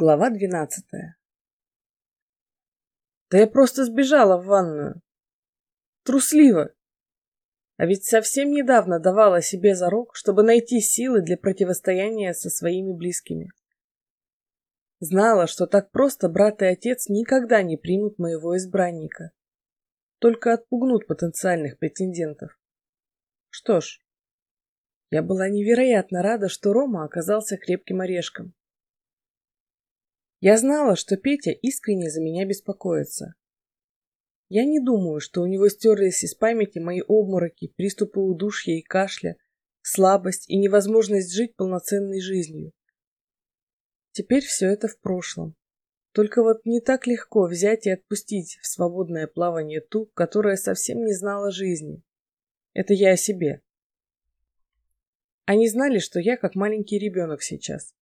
Глава двенадцатая. Да я просто сбежала в ванную. Трусливо. А ведь совсем недавно давала себе зарок, чтобы найти силы для противостояния со своими близкими. Знала, что так просто брат и отец никогда не примут моего избранника. Только отпугнут потенциальных претендентов. Что ж, я была невероятно рада, что Рома оказался крепким орешком. Я знала, что Петя искренне за меня беспокоится. Я не думаю, что у него стерлись из памяти мои обмороки, приступы удушья и кашля, слабость и невозможность жить полноценной жизнью. Теперь все это в прошлом. Только вот не так легко взять и отпустить в свободное плавание ту, которая совсем не знала жизни. Это я о себе. Они знали, что я как маленький ребенок сейчас.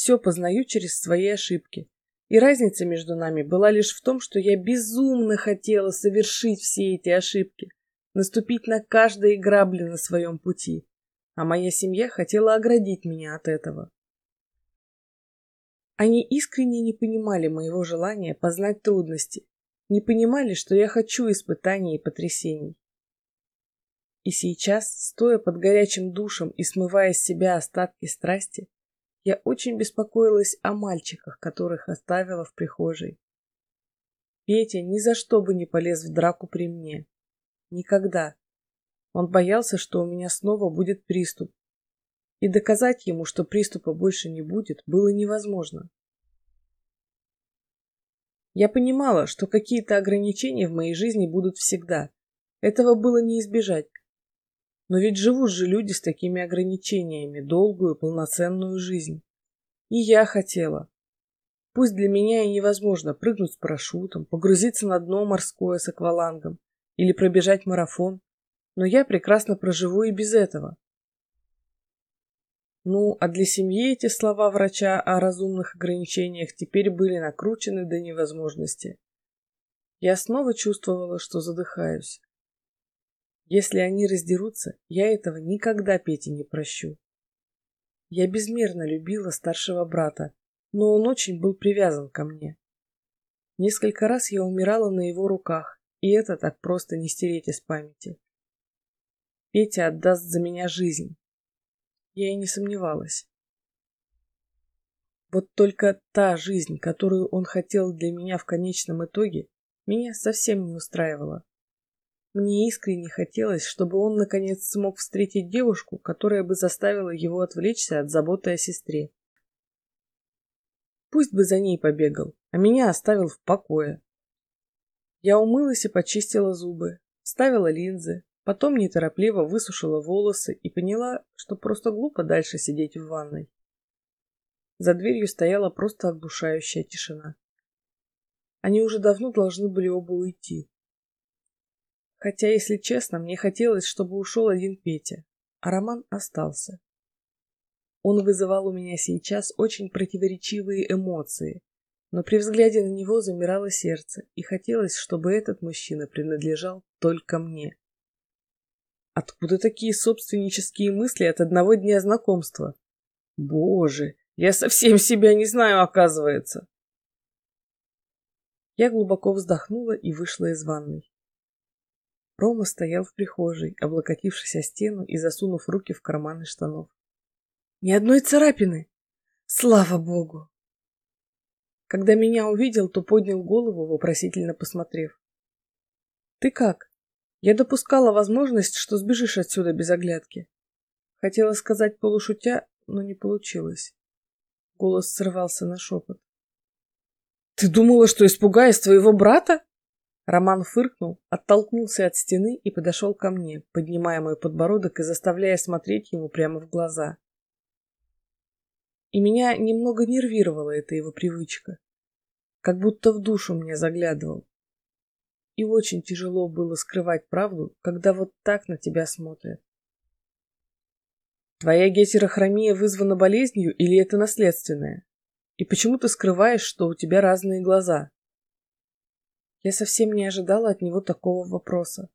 Все познаю через свои ошибки. И разница между нами была лишь в том, что я безумно хотела совершить все эти ошибки, наступить на каждые грабли на своем пути, а моя семья хотела оградить меня от этого. Они искренне не понимали моего желания познать трудности, не понимали, что я хочу испытаний и потрясений. И сейчас, стоя под горячим душем и смывая с себя остатки страсти, я очень беспокоилась о мальчиках, которых оставила в прихожей. Петя ни за что бы не полез в драку при мне. Никогда. Он боялся, что у меня снова будет приступ. И доказать ему, что приступа больше не будет, было невозможно. Я понимала, что какие-то ограничения в моей жизни будут всегда. Этого было не избежать. Но ведь живут же люди с такими ограничениями долгую, полноценную жизнь. И я хотела. Пусть для меня и невозможно прыгнуть с парашютом, погрузиться на дно морское с аквалангом или пробежать марафон, но я прекрасно проживу и без этого. Ну, а для семьи эти слова врача о разумных ограничениях теперь были накручены до невозможности. Я снова чувствовала, что задыхаюсь. Если они раздерутся, я этого никогда Пете не прощу. Я безмерно любила старшего брата, но он очень был привязан ко мне. Несколько раз я умирала на его руках, и это так просто не стереть из памяти. Петя отдаст за меня жизнь. Я и не сомневалась. Вот только та жизнь, которую он хотел для меня в конечном итоге, меня совсем не устраивала. Мне искренне хотелось, чтобы он наконец смог встретить девушку, которая бы заставила его отвлечься от заботы о сестре. Пусть бы за ней побегал, а меня оставил в покое. Я умылась и почистила зубы, ставила линзы, потом неторопливо высушила волосы и поняла, что просто глупо дальше сидеть в ванной. За дверью стояла просто оглушающая тишина. Они уже давно должны были оба уйти. Хотя, если честно, мне хотелось, чтобы ушел один Петя, а Роман остался. Он вызывал у меня сейчас очень противоречивые эмоции, но при взгляде на него замирало сердце, и хотелось, чтобы этот мужчина принадлежал только мне. Откуда такие собственнические мысли от одного дня знакомства? Боже, я совсем себя не знаю, оказывается. Я глубоко вздохнула и вышла из ванной. Рома стоял в прихожей, облокотившись о стену и засунув руки в карманы штанов. Ни одной царапины! Слава богу! Когда меня увидел, то поднял голову, вопросительно посмотрев. «Ты как?» Я допускала возможность, что сбежишь отсюда без оглядки. Хотела сказать полушутя, но не получилось. Голос срывался на шепот. «Ты думала, что испугаюсь твоего брата?» Роман фыркнул, оттолкнулся от стены и подошел ко мне, поднимая мой подбородок и заставляя смотреть ему прямо в глаза. И меня немного нервировала эта его привычка. Как будто в душу мне заглядывал. И очень тяжело было скрывать правду, когда вот так на тебя смотрят. Твоя гетерохромия вызвана болезнью или это наследственное? И почему ты скрываешь, что у тебя разные глаза? Я совсем не ожидала от него такого вопроса.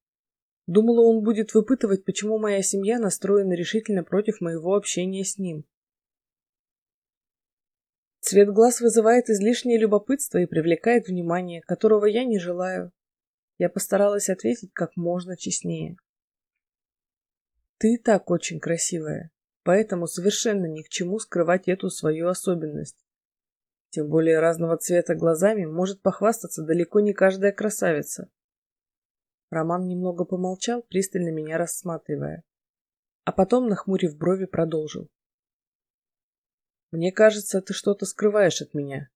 Думала, он будет выпытывать, почему моя семья настроена решительно против моего общения с ним. Цвет глаз вызывает излишнее любопытство и привлекает внимание, которого я не желаю. Я постаралась ответить как можно честнее. Ты так очень красивая, поэтому совершенно ни к чему скрывать эту свою особенность. Тем более разного цвета глазами может похвастаться далеко не каждая красавица. Роман немного помолчал, пристально меня рассматривая. А потом, нахмурив брови, продолжил. «Мне кажется, ты что-то скрываешь от меня.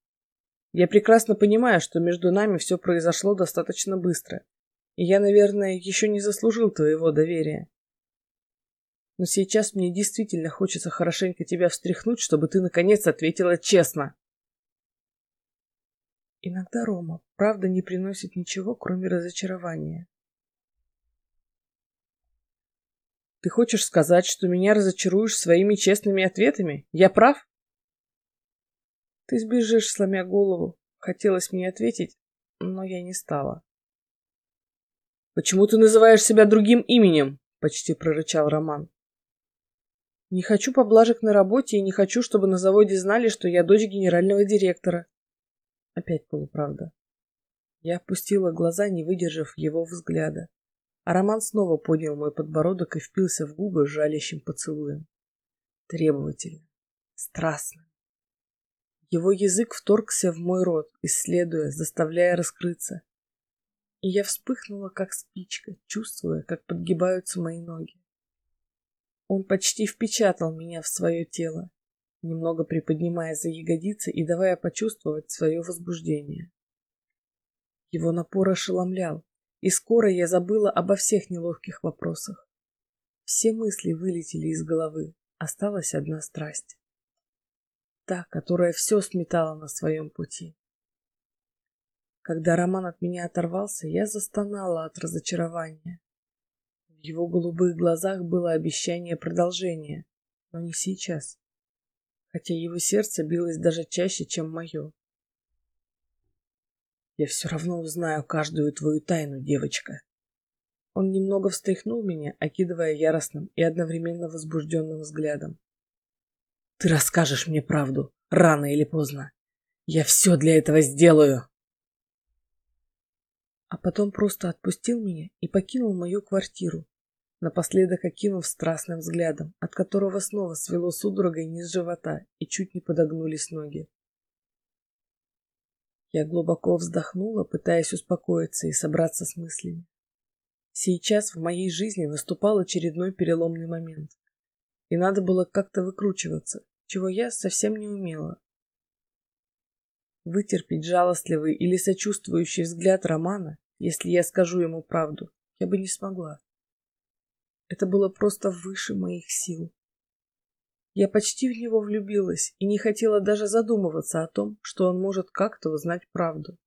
Я прекрасно понимаю, что между нами все произошло достаточно быстро, и я, наверное, еще не заслужил твоего доверия. Но сейчас мне действительно хочется хорошенько тебя встряхнуть, чтобы ты, наконец, ответила честно». Иногда Рома правда не приносит ничего, кроме разочарования. Ты хочешь сказать, что меня разочаруешь своими честными ответами? Я прав? Ты сбежишь, сломя голову. Хотелось мне ответить, но я не стала. Почему ты называешь себя другим именем? Почти прорычал Роман. Не хочу поблажек на работе и не хочу, чтобы на заводе знали, что я дочь генерального директора. Опять полуправда. Я опустила глаза, не выдержав его взгляда. А Роман снова поднял мой подбородок и впился в губы жалящим поцелуем. Требовательно, страстно. Его язык вторгся в мой рот, исследуя, заставляя раскрыться. И я вспыхнула, как спичка, чувствуя, как подгибаются мои ноги. Он почти впечатал меня в свое тело, немного приподнимая за ягодицы и давая почувствовать свое возбуждение. Его напор ошеломлял, и скоро я забыла обо всех неловких вопросах. Все мысли вылетели из головы, осталась одна страсть. Та, которая все сметала на своем пути. Когда Роман от меня оторвался, я застонала от разочарования. В его голубых глазах было обещание продолжения, но не сейчас, хотя его сердце билось даже чаще, чем мое. Я все равно узнаю каждую твою тайну, девочка. Он немного встряхнул меня, окидывая яростным и одновременно возбужденным взглядом. Ты расскажешь мне правду, рано или поздно. Я все для этого сделаю. А потом просто отпустил меня и покинул мою квартиру, напоследок окинув страстным взглядом, от которого снова свело судорогой низ живота и чуть не подогнулись ноги. Я глубоко вздохнула, пытаясь успокоиться и собраться с мыслями. Сейчас в моей жизни наступал очередной переломный момент. И надо было как-то выкручиваться, чего я совсем не умела. Вытерпеть жалостливый или сочувствующий взгляд Романа, если я скажу ему правду, я бы не смогла. Это было просто выше моих сил. Я почти в него влюбилась и не хотела даже задумываться о том, что он может как-то узнать правду.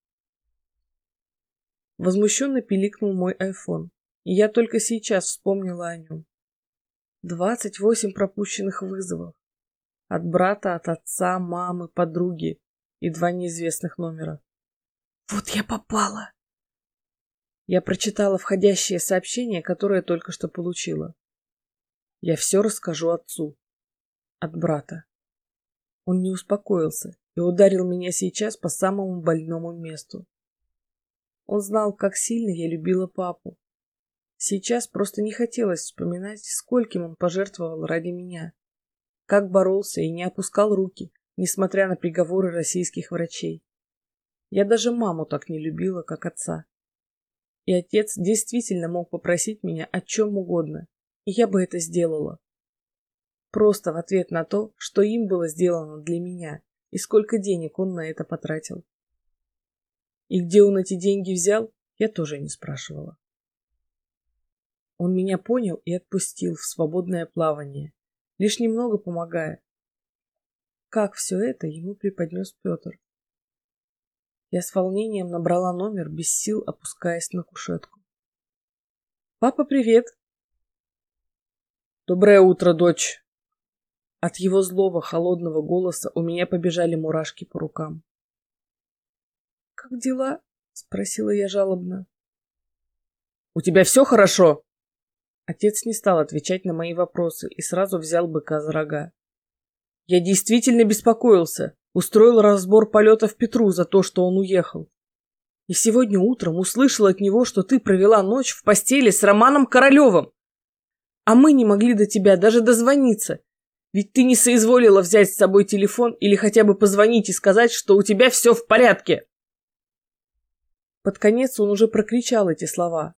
Возмущенно пиликнул мой айфон, и я только сейчас вспомнила о нем. Двадцать восемь пропущенных вызовов. От брата, от отца, мамы, подруги и два неизвестных номера. Вот я попала! Я прочитала входящее сообщение, которое только что получила. Я все расскажу отцу от брата. Он не успокоился и ударил меня сейчас по самому больному месту. Он знал, как сильно я любила папу. Сейчас просто не хотелось вспоминать, скольким он пожертвовал ради меня. Как боролся и не опускал руки, несмотря на приговоры российских врачей. Я даже маму так не любила, как отца. И отец действительно мог попросить меня о чем угодно, и я бы это сделала. Просто в ответ на то, что им было сделано для меня и сколько денег он на это потратил. И где он эти деньги взял, я тоже не спрашивала. Он меня понял и отпустил в свободное плавание, лишь немного помогая. Как все это ему преподнес Петр. Я с волнением набрала номер, без сил опускаясь на кушетку. «Папа, привет!» «Доброе утро, дочь!» От его злого, холодного голоса у меня побежали мурашки по рукам. «Как дела?» — спросила я жалобно. «У тебя все хорошо?» Отец не стал отвечать на мои вопросы и сразу взял быка за рога. Я действительно беспокоился, устроил разбор полетов Петру за то, что он уехал. И сегодня утром услышал от него, что ты провела ночь в постели с Романом Королевым. А мы не могли до тебя даже дозвониться, ведь ты не соизволила взять с собой телефон или хотя бы позвонить и сказать, что у тебя все в порядке. Под конец он уже прокричал эти слова,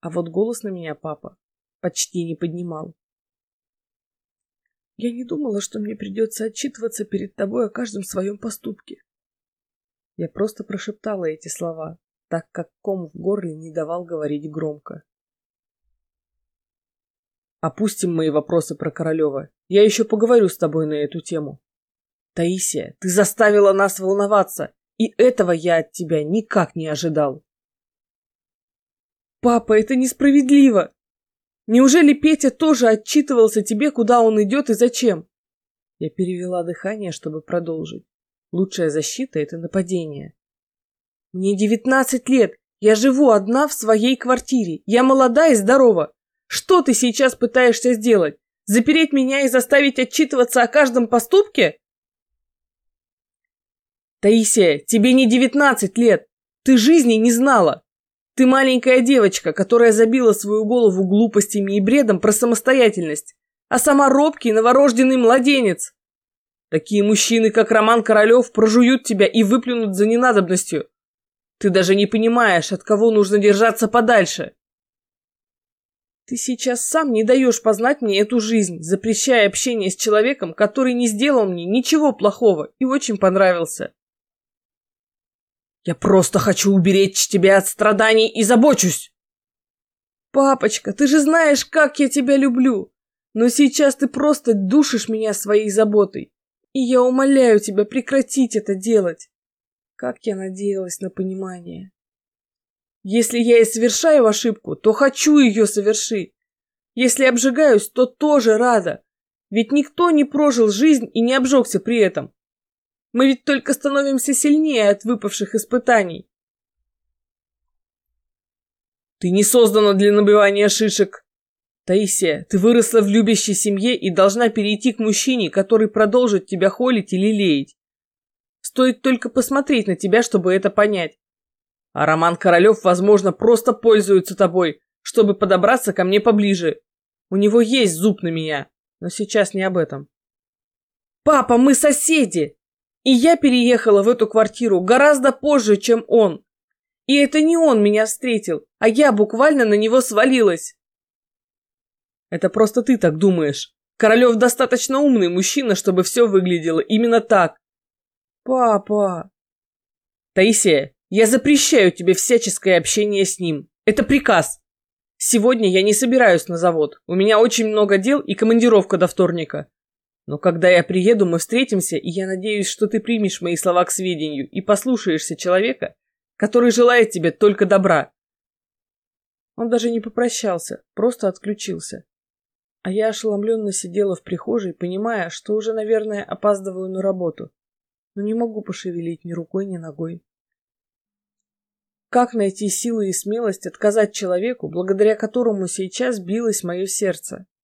а вот голос на меня папа почти не поднимал. Я не думала, что мне придется отчитываться перед тобой о каждом своем поступке. Я просто прошептала эти слова, так как ком в горле не давал говорить громко. Опустим мои вопросы про Королева. Я еще поговорю с тобой на эту тему. Таисия, ты заставила нас волноваться, и этого я от тебя никак не ожидал. Папа, это несправедливо. Неужели Петя тоже отчитывался тебе, куда он идет и зачем? Я перевела дыхание, чтобы продолжить. Лучшая защита — это нападение. Мне девятнадцать лет. Я живу одна в своей квартире. Я молода и здорова. Что ты сейчас пытаешься сделать? Запереть меня и заставить отчитываться о каждом поступке? Таисия, тебе не девятнадцать лет. Ты жизни не знала. Ты маленькая девочка, которая забила свою голову глупостями и бредом про самостоятельность, а сама робкий новорожденный младенец. Такие мужчины, как Роман Королев, прожуют тебя и выплюнут за ненадобностью. Ты даже не понимаешь, от кого нужно держаться подальше. Ты сейчас сам не даешь познать мне эту жизнь, запрещая общение с человеком, который не сделал мне ничего плохого и очень понравился. Я просто хочу уберечь тебя от страданий и забочусь. Папочка, ты же знаешь, как я тебя люблю. Но сейчас ты просто душишь меня своей заботой. И я умоляю тебя прекратить это делать. Как я надеялась на понимание. Если я и совершаю ошибку, то хочу ее совершить. Если обжигаюсь, то тоже рада. Ведь никто не прожил жизнь и не обжегся при этом. Мы ведь только становимся сильнее от выпавших испытаний. Ты не создана для набивания шишек. Таисия, ты выросла в любящей семье и должна перейти к мужчине, который продолжит тебя холить или леять. Стоит только посмотреть на тебя, чтобы это понять. А Роман Королев, возможно, просто пользуется тобой, чтобы подобраться ко мне поближе. У него есть зуб на меня, но сейчас не об этом. Папа, мы соседи! И я переехала в эту квартиру гораздо позже, чем он. И это не он меня встретил, а я буквально на него свалилась. Это просто ты так думаешь. Королев достаточно умный мужчина, чтобы все выглядело именно так. Папа. Таисия, я запрещаю тебе всяческое общение с ним. Это приказ. Сегодня я не собираюсь на завод. У меня очень много дел и командировка до вторника. Но когда я приеду, мы встретимся, и я надеюсь, что ты примешь мои слова к сведению и послушаешься человека, который желает тебе только добра. Он даже не попрощался, просто отключился. А я ошеломленно сидела в прихожей, понимая, что уже, наверное, опаздываю на работу, но не могу пошевелить ни рукой, ни ногой. Как найти силы и смелость отказать человеку, благодаря которому сейчас билось мое сердце?